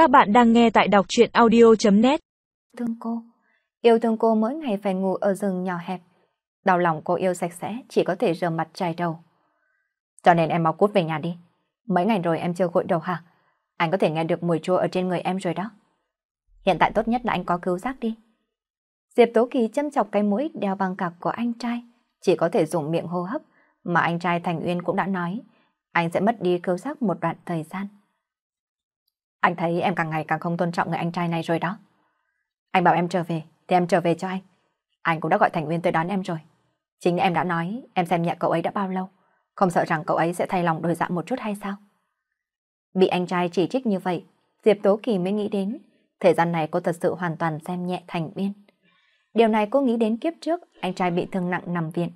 Các bạn đang nghe tại đọc truyện audio.net Thương cô. Yêu thương cô mỗi ngày phải ngủ ở rừng nhỏ hẹp. Đau lòng cô yêu sạch sẽ, chỉ có thể rửa mặt chải đầu. Cho nên em mau cút về nhà đi. Mấy ngày rồi em chưa gội đầu hả? Anh có thể nghe được mùi chua ở trên người em rồi đó. Hiện tại tốt nhất là anh có cứu giác đi. Diệp Tố Kỳ châm chọc cái mũi đeo bằng cạc của anh trai, chỉ có thể dùng miệng hô hấp, mà anh trai Thành Uyên cũng đã nói, anh sẽ mất đi cứu giác một đoạn thời gian. Anh thấy em càng ngày càng không tôn trọng người anh trai này rồi đó. Anh bảo em trở về, thì em trở về cho anh. Anh cũng đã gọi Thành Nguyên tới đón em rồi. Chính em đã nói em xem nhẹ cậu ấy đã bao lâu. Không sợ rằng cậu ấy sẽ thay lòng đổi dạ một chút hay sao? Bị anh trai chỉ trích như vậy, Diệp Tố Kỳ mới nghĩ đến, thời gian này cô thật sự hoàn toàn xem nhẹ Thành Uyên. Điều này cô nghĩ đến kiếp trước, anh trai bị thương nặng nằm viện.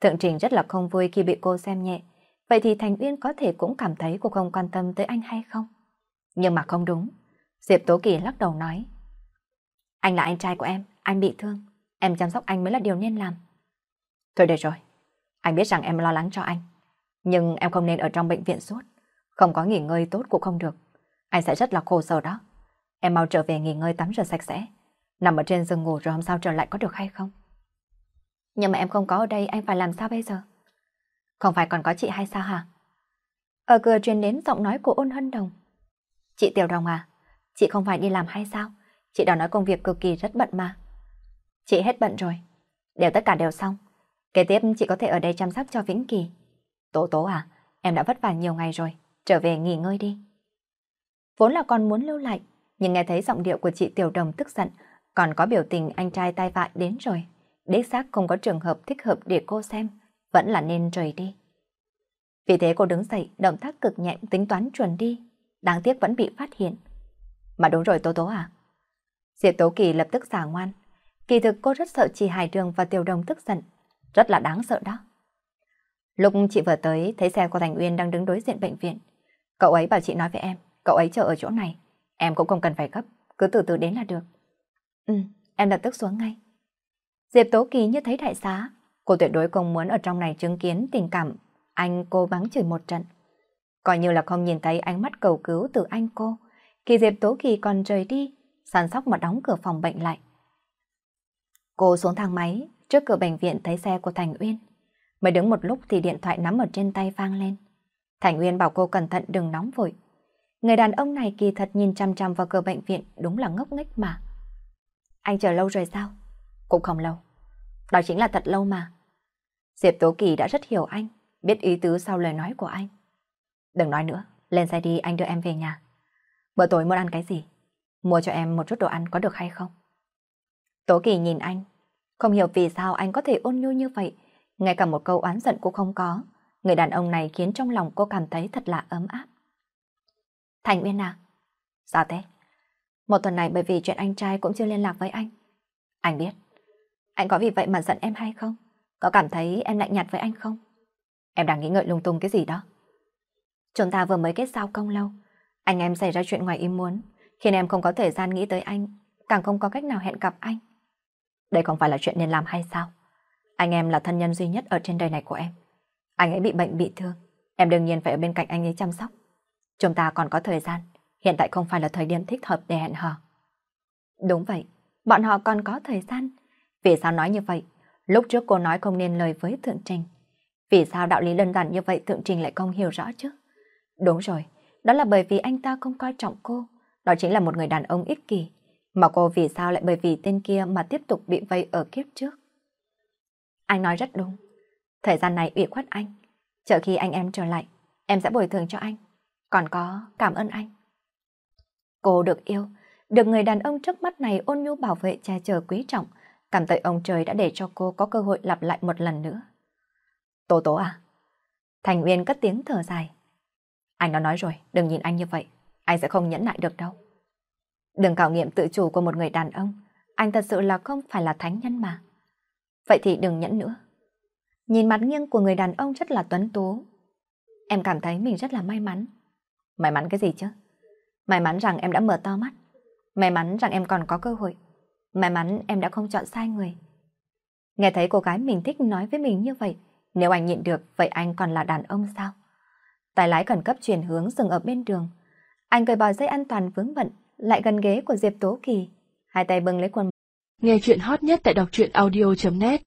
Thượng Trình rất là không vui khi bị cô xem nhẹ. Vậy thì Thành Uyên có thể cũng cảm thấy cô không quan tâm tới anh hay không? Nhưng mà không đúng. Diệp Tố Kỳ lắc đầu nói. Anh là anh trai của em, anh bị thương. Em chăm sóc anh mới là điều nên làm. Thôi được rồi. Anh biết rằng em lo lắng cho anh. Nhưng em không nên ở trong bệnh viện suốt. Không có nghỉ ngơi tốt cũng không được. Anh sẽ rất là khổ sở đó. Em mau trở về nghỉ ngơi tắm rửa sạch sẽ. Nằm ở trên giường ngủ rồi hôm sau trở lại có được hay không? Nhưng mà em không có ở đây, anh phải làm sao bây giờ? Không phải còn có chị hay sao hả? Ở cửa truyền đến giọng nói của ôn hân đồng. Chị Tiểu Đồng à, chị không phải đi làm hay sao? Chị đã nói công việc cực kỳ rất bận mà. Chị hết bận rồi. Đều tất cả đều xong. Kế tiếp chị có thể ở đây chăm sóc cho Vĩnh Kỳ. Tố tố à, em đã vất vả nhiều ngày rồi. Trở về nghỉ ngơi đi. Vốn là còn muốn lưu lại, nhưng nghe thấy giọng điệu của chị Tiểu Đồng tức giận, còn có biểu tình anh trai tai vại đến rồi. đế xác không có trường hợp thích hợp để cô xem, vẫn là nên rời đi. Vì thế cô đứng dậy, động tác cực nhẹ tính toán chuẩn đi, đáng tiếc vẫn bị phát hiện. Mà đúng rồi Tố Tố à? Diệp Tố Kỳ lập tức giả ngoan. Kỳ thực cô rất sợ chị Hải Đường và Tiểu Đồng tức giận. Rất là đáng sợ đó. Lúc chị vừa tới, thấy xe của Thành Uyên đang đứng đối diện bệnh viện. Cậu ấy bảo chị nói với em, cậu ấy chờ ở chỗ này. Em cũng không cần phải gấp, cứ từ từ đến là được. Ừ, em lập tức xuống ngay. Diệp Tố Kỳ như thấy đại xá. Cô tuyệt đối không muốn ở trong này chứng kiến tình cảm anh cô bắn chửi một trận. Coi như là không nhìn thấy ánh mắt cầu cứu từ anh cô. Kỳ Diệp Tố Kỳ còn rời đi, sàn sóc mà đóng cửa phòng bệnh lại. Cô xuống thang máy, trước cửa bệnh viện thấy xe của Thành Uyên. Mới đứng một lúc thì điện thoại nắm ở trên tay vang lên. Thành Uyên bảo cô cẩn thận đừng nóng vội. Người đàn ông này kỳ thật nhìn chăm chăm vào cửa bệnh viện đúng là ngốc nghếch mà. Anh chờ lâu rồi sao? Cũng không lâu. Đó chính là thật lâu mà. Diệp Tố Kỳ đã rất hiểu anh, biết ý tứ sau lời nói của anh. Đừng nói nữa, lên xe đi anh đưa em về nhà. Bữa tối muốn ăn cái gì? Mua cho em một chút đồ ăn có được hay không? Tố Kỳ nhìn anh, không hiểu vì sao anh có thể ôn nhu như vậy, ngay cả một câu oán giận cũng không có. Người đàn ông này khiến trong lòng cô cảm thấy thật là ấm áp. Thành Uyên à? Sao thế? Một tuần này bởi vì chuyện anh trai cũng chưa liên lạc với anh. Anh biết. Anh có vì vậy mà giận em hay không? Có cảm thấy em lạnh nhạt với anh không? Em đang nghĩ ngợi lung tung cái gì đó. Chúng ta vừa mới kết giao công lâu. Anh em xảy ra chuyện ngoài ý muốn, khiến em không có thời gian nghĩ tới anh, càng không có cách nào hẹn gặp anh. Đây không phải là chuyện nên làm hay sao? Anh em là thân nhân duy nhất ở trên đời này của em. Anh ấy bị bệnh bị thương, em đương nhiên phải ở bên cạnh anh ấy chăm sóc. Chúng ta còn có thời gian, hiện tại không phải là thời điểm thích hợp để hẹn hò. Đúng vậy, bọn họ còn có thời gian. Vì sao nói như vậy? Lúc trước cô nói không nên lời với Thượng Trình. Vì sao đạo lý đơn giản như vậy Thượng Trình lại không hiểu rõ chứ? Đúng rồi, đó là bởi vì anh ta không coi trọng cô. Đó chính là một người đàn ông ích kỷ. Mà cô vì sao lại bởi vì tên kia mà tiếp tục bị vây ở kiếp trước? Anh nói rất đúng. Thời gian này ủy khuất anh. Chờ khi anh em trở lại, em sẽ bồi thường cho anh. Còn có cảm ơn anh. Cô được yêu, được người đàn ông trước mắt này ôn nhu bảo vệ che chở quý trọng, cảm thấy ông trời đã để cho cô có cơ hội lặp lại một lần nữa. Tố tố à? Thành Uyên cất tiếng thở dài. Anh đã nói rồi, đừng nhìn anh như vậy, anh sẽ không nhẫn nại được đâu. Đừng khảo nghiệm tự chủ của một người đàn ông, anh thật sự là không phải là thánh nhân mà. Vậy thì đừng nhẫn nữa. Nhìn mặt nghiêng của người đàn ông rất là tuấn tú. Em cảm thấy mình rất là may mắn. May mắn cái gì chứ? May mắn rằng em đã mở to mắt. May mắn rằng em còn có cơ hội. May mắn em đã không chọn sai người. Nghe thấy cô gái mình thích nói với mình như vậy, nếu anh nhịn được, vậy anh còn là đàn ông sao? Tài lái khẩn cấp chuyển hướng dừng ở bên đường. Anh cởi bỏ dây an toàn vướng bận, lại gần ghế của Diệp Tố Kỳ, hai tay bưng lấy quần. Nghe chuyện hot nhất tại đọc truyện audio.net